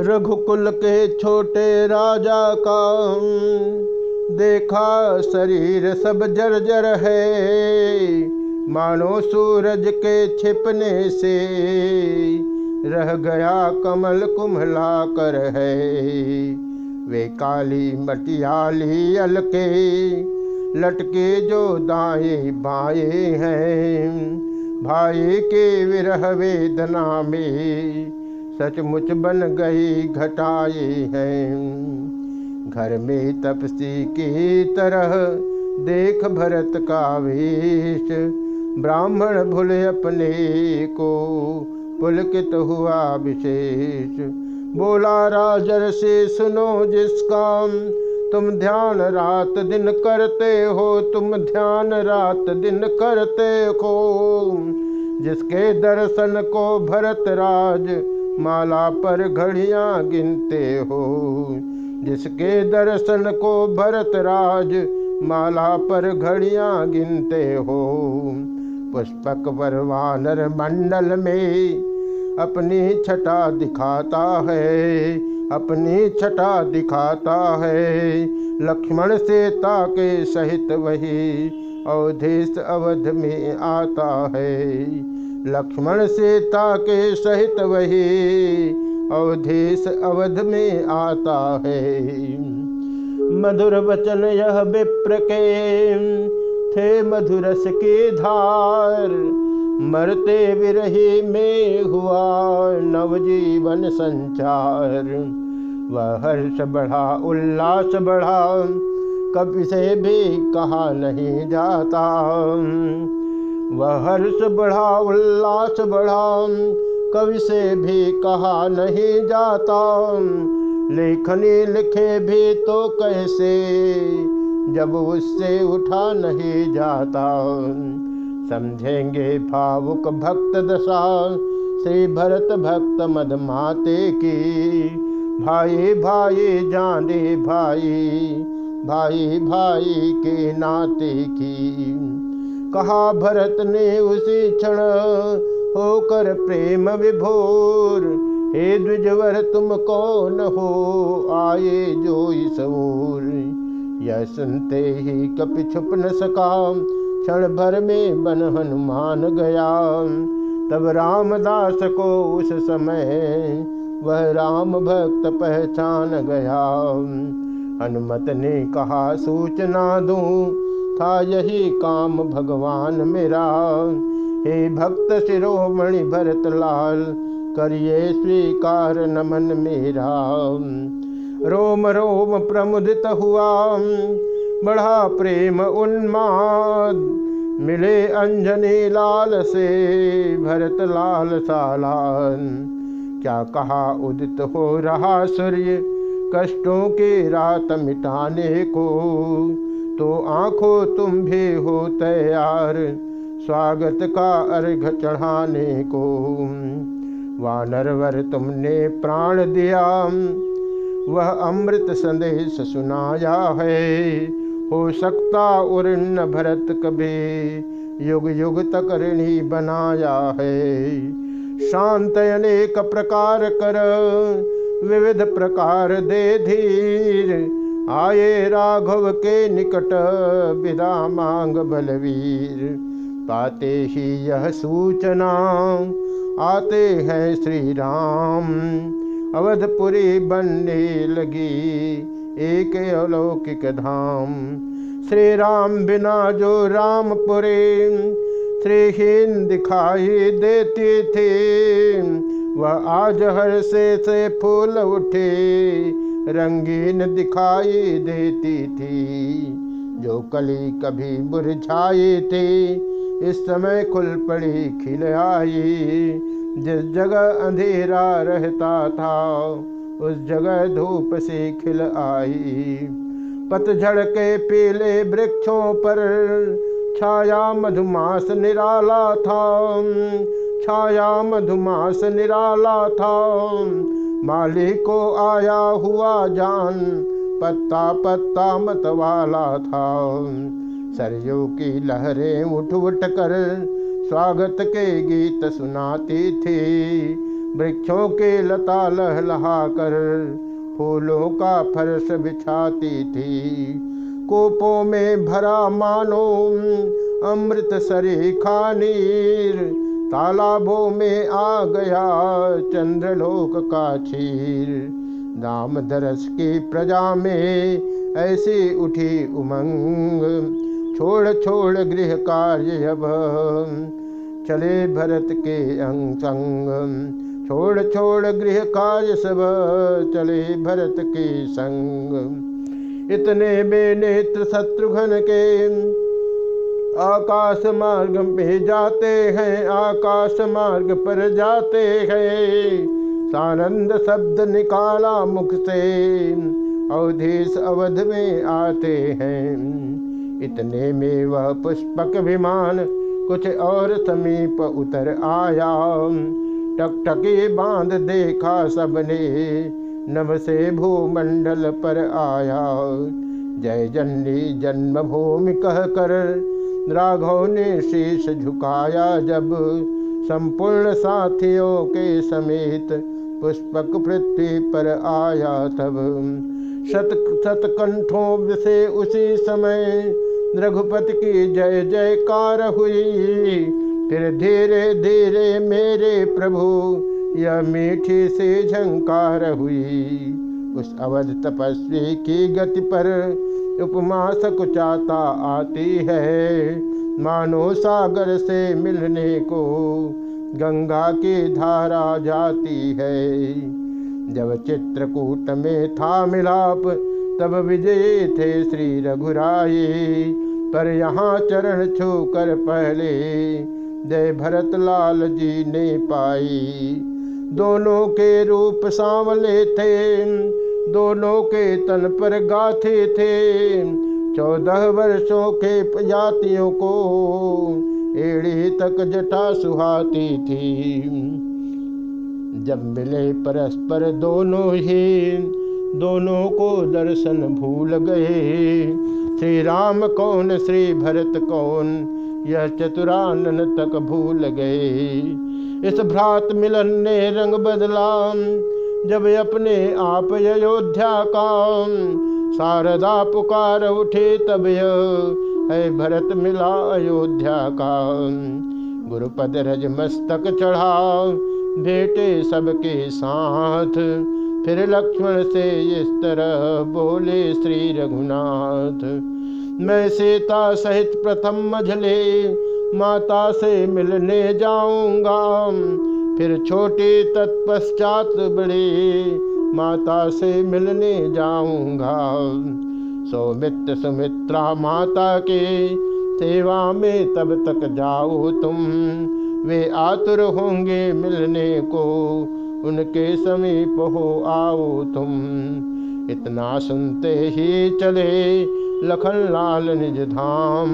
रघुकुल के छोटे राजा का देखा शरीर सब जर्जर है। मानो सूरज के छिपने से रह गया कमल कुम्हला कर है। वे काली मटियाली अलके लटके जो दाए बाए हैं, भाई के विरह वेदना में सचमुच बन गई घटाई हैं। घर में तपसी की तरह देख भरत का वेश। ब्राह्मण भूल अपने को पुलकित हुआ विशेष। बोला राजर से सुनो जिस जिसका तुम ध्यान रात दिन करते हो, तुम ध्यान रात दिन करते हो। जिसके दर्शन को भरत राज माला पर घड़ियाँ गिनते हो। जिसके दर्शन को भरत राज माला पर घड़ियाँ गिनते हो। पुष्पक वरवानर मंडल में अपनी छटा दिखाता है, अपनी छटा दिखाता है। लक्ष्मण से ताके सहित वही अवधेश अवध में आता है। लक्ष्मण सीता के सहित वही अवधेश अवध में आता है। मधुर वचन यह विप्र के, थे मधुरस के धार, मरते विरही में हुआ नवजीवन संचार। वह हर्ष बढ़ा, उल्लास बढ़ा कभी से भी कहा नहीं जाता। वह हर्ष बढ़ा, उल्लास बढ़ा। कवि से भी कहा नहीं जाता। लेखनी लिखे भी तो कैसे? जब उससे उठा नहीं जाता। समझेंगे भावुक भक्त दशा। श्री भरत भक्त मद माते की। भाई भाई, जाने भाई। भाई भाई के नाते की। कहा, भरत ने उसी क्षण होकर प्रेम विभोर। हे द्विजवर, तुम कौन हो? आए जो इस ओर यह सुनते ही कपि छुप न सका क्षण भर में बन हनुमान गया तब रामदास को उस समय वह राम भक्त पहचान गया हनुमत ने कहा, सूचना दूँ था यही काम भगवान मेरा। हे भक्त शिरोमणि भरत लाल करिए स्वीकार नमन मेरा। रोम रोम प्रमुदित हुआ बढ़ा प्रेम उन्माद, मिले अंजनी लाल से भरत लाल सालान। क्या कहा उदित हो रहा सूर्य, कष्टों की रात मिटाने को? तो आँखों तुम भी हो तैयार। स्वागत का अर्घ चढ़ाने को। वानरवर तुमने प्राण दिया। वह अमृत संदेश सुनाया है। हो सकता उन्न भरत कभी युग युग तक ऋणी बनाया है। शांत अनेक प्रकार कर, विविध प्रकार दे धीर। आए राघव के निकट विदा मांग बलवीर। पाते ही यह सूचना, आते हैं श्री राम अवधपुरी बनने लगी एक अलौकिक धाम। श्री राम बिना जो रामपुरे, श्रीहीन दिखाई देती थी। वह आज हर से से फूल उठे रंगीन दिखाई देती थी, जो कली कभी मुरझाई थी। इस समय खुल पड़ी, खिल आई। जिस जगह अंधेरा रहता था, उस जगह धूप से खिल आई। पतझड़ के पीले वृक्षों पर छाया मधुमास निराला था। छाया मधुमास निराला था। माली को आया हुआ जान, पत्ता पत्ता मत वाला था। सरयू की लहरें उठ उठ कर स्वागत के गीत सुनाती थी। वृक्षों के लता लहलहा कर फूलों का फर्श बिछाती थी। कोपों में भरा मानो अमृत सरी खानीर तालाबों में आ गया चंद्रलोक का छीर नाम दरस की प्रजा में ऐसी उठी उमंग। छोड़ छोड़ गृह कार्य अब। चले भरत के अंग संग छोड़ छोड़ गृह कार्य सब। चले भरत के संग। इतने में नेत्र शत्रुघ्न के आकाश मार्ग में जाते हैं, आकाश मार्ग पर जाते हैं। सानंद शब्द निकाला मुख से, अवधेश अवध में आते हैं। इतने में वह पुष्पक विमान कुछ और समीप उतर आया। टकटकी बाँध देखा सबने, नभ से भूमंडल पर आया। जय जननी जन्मभूमि कह कर राघव ने शीश झुकाया जब संपूर्ण साथियों के समेत पुष्पक पृथ्वी पर आया तब। शत शतकंठों से उसी समय रघुपति की जय जयकार हुई। फिर धीरे धीरे मेरे प्रभु, यह मीठी से झंकार हुई। उस अवध तपस्वी की गति पर उपमा सकुचाता आती है। मानो सागर से मिलने को गंगा की धारा जाती है। जब चित्रकूट में था मिलाप, तब विजय थे श्री रघुराई। पर यहाँ चरण छू कर पहले जय भरत लाल जी ने पाई। दोनों के रूप सांवले थे। दोनों के तन पर गाथे थे। चौदह वर्षों के जातियों को एड़ी तक जटा सुहाती थी। जब मिले परस्पर दोनों ही, दोनों को दर्शन भूल गए। श्री राम कौन श्री भरत कौन, यह चतुरानन तक भूल गए। इस भ्रात मिलन ने रंग बदला जब अपने आप अयोध्या का शारदा पुकार उठे, तब है भरत मिला अयोध्या का। गुरुपद रज मस्तक चढ़ा बेटे सबके साथ। फिर लक्ष्मण से इस तरह बोले, श्री रघुनाथ, मैं सीता सहित प्रथम मझले माता से मिलने जाऊँगा। फिर छोटे तत्पश्चात बड़े माता से मिलने जाऊँगा। सौमित्र सुमित्रा माता के सेवा में तब तक जाओ तुम। वे आतुर होंगे मिलने को, उनके समीप हो आओ तुम। इतना सुनते ही चले लखन लाल निज धाम,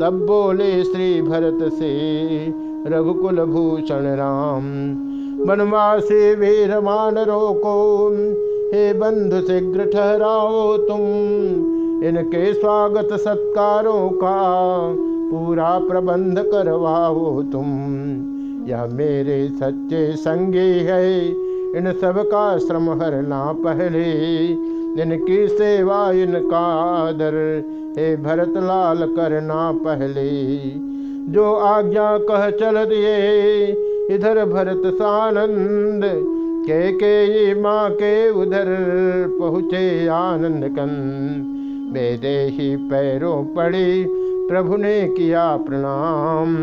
तब बोले श्री भरत से रघुकुल भूषण राम। बनवासी वीर मानरो को हे बंधु शीघ्र ठहराओ तुम। इनके स्वागत सत्कारों का पूरा प्रबंध करवाओ तुम। यह मेरे सच्चे संगी है। इन सब का श्रम हरना पहले। इनकी सेवा, इनका आदर। हे भरत लाल करना पहले। जो आज्ञा कह चल दिए। इधर भरत सानंद, के के माँ के उधर पहुँचे आनंद कंद। बेदे ही पैरों पड़ी, प्रभु ने किया प्रणाम।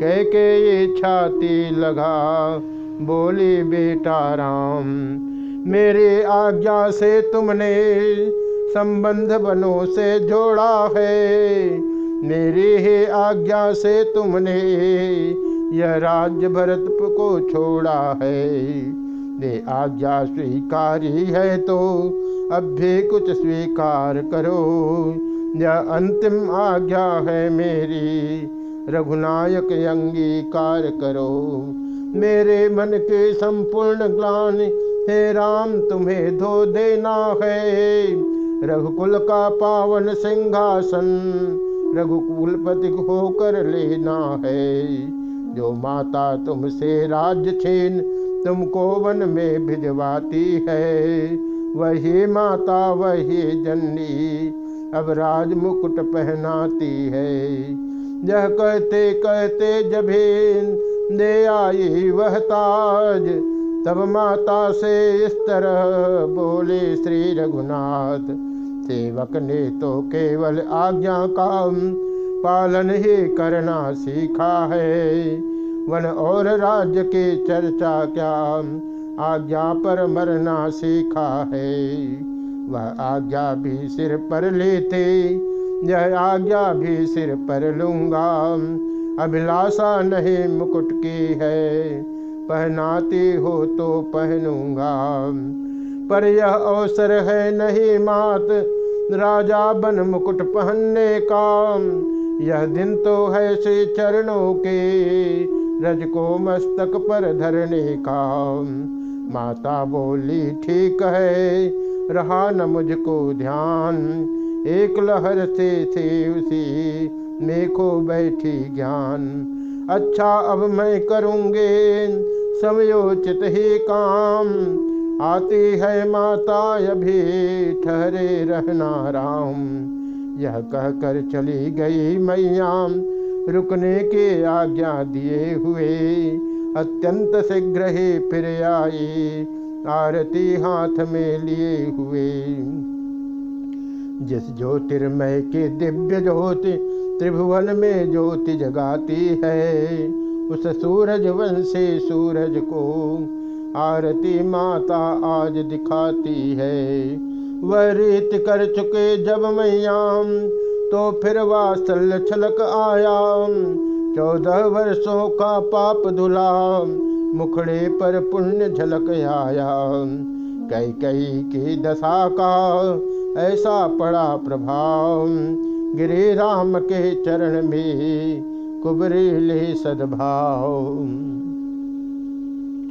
कह के ये छाती लगा, बोली बेटा राम। मेरी आज्ञा से तुमने संबंध बनों से जोड़ा है। मेरी ही आज्ञा से तुमने यह राज्य भरत को छोड़ा है। ये आज्ञा स्वीकारी है तो अब भी कुछ स्वीकार करो। यह अंतिम आज्ञा है मेरी। रघुनायक अंगीकार करो। मेरे मन के संपूर्ण ग्लान हे राम, तुम्हें धो देना है। रघुकुल का पावन सिंहासन रघुकुलपति होकर लेना है। जो माता तुमसे राज्य छीन, तुमको वन में भिजवाती है। वही माता, वही जननी, अब राज मुकुट पहनाती है। यह कहते कहते जभी दे आई वह ताज। तब माता से इस तरह बोले श्री रघुनाथ। सेवक ने तो केवल आज्ञा का पालन ही करना सीखा है। वन और राज्य के चर्चा क्या आज्ञा पर मरना सीखा है? वह आज्ञा भी सिर पर लेते, यह आज्ञा भी सिर पर लूँगा। अभिलाषा नहीं मुकुट की है, पहनाती हो तो पहनूँगा। पर यह अवसर है नहीं मात राजा बन मुकुट पहनने का। यह दिन तो है से चरणों के, रज को मस्तक पर धरने का। माता बोली, ठीक है, रहा न मुझको ध्यान। एक लहर से थे उसी, मेखो बैठी ज्ञान। अच्छा अब मैं करूँगे, समयोचित ही काम। आती है माता अभी ठहरे रहना राम। यह कहकर चली गई मैयाम रुकने के आज्ञा दिए हुए। अत्यंत शीघ्र ही फिर आई। आरती हाथ में लिए हुए। जिस ज्योतिर्मय के दिव्य ज्योति त्रिभुवन में ज्योति जगाती है, उस सूरज वंशी सूरज को आरती माता आज दिखाती है। वह रीत कर चुके जब मैयाम तो फिर वात्सल्य छलक आया चौदह वर्षों का पाप धुला मुखड़े पर पुण्य झलक आया कई कई की दशा का ऐसा पड़ा प्रभाव। गिरे राम के चरण में कुबरे ले सद्भाव।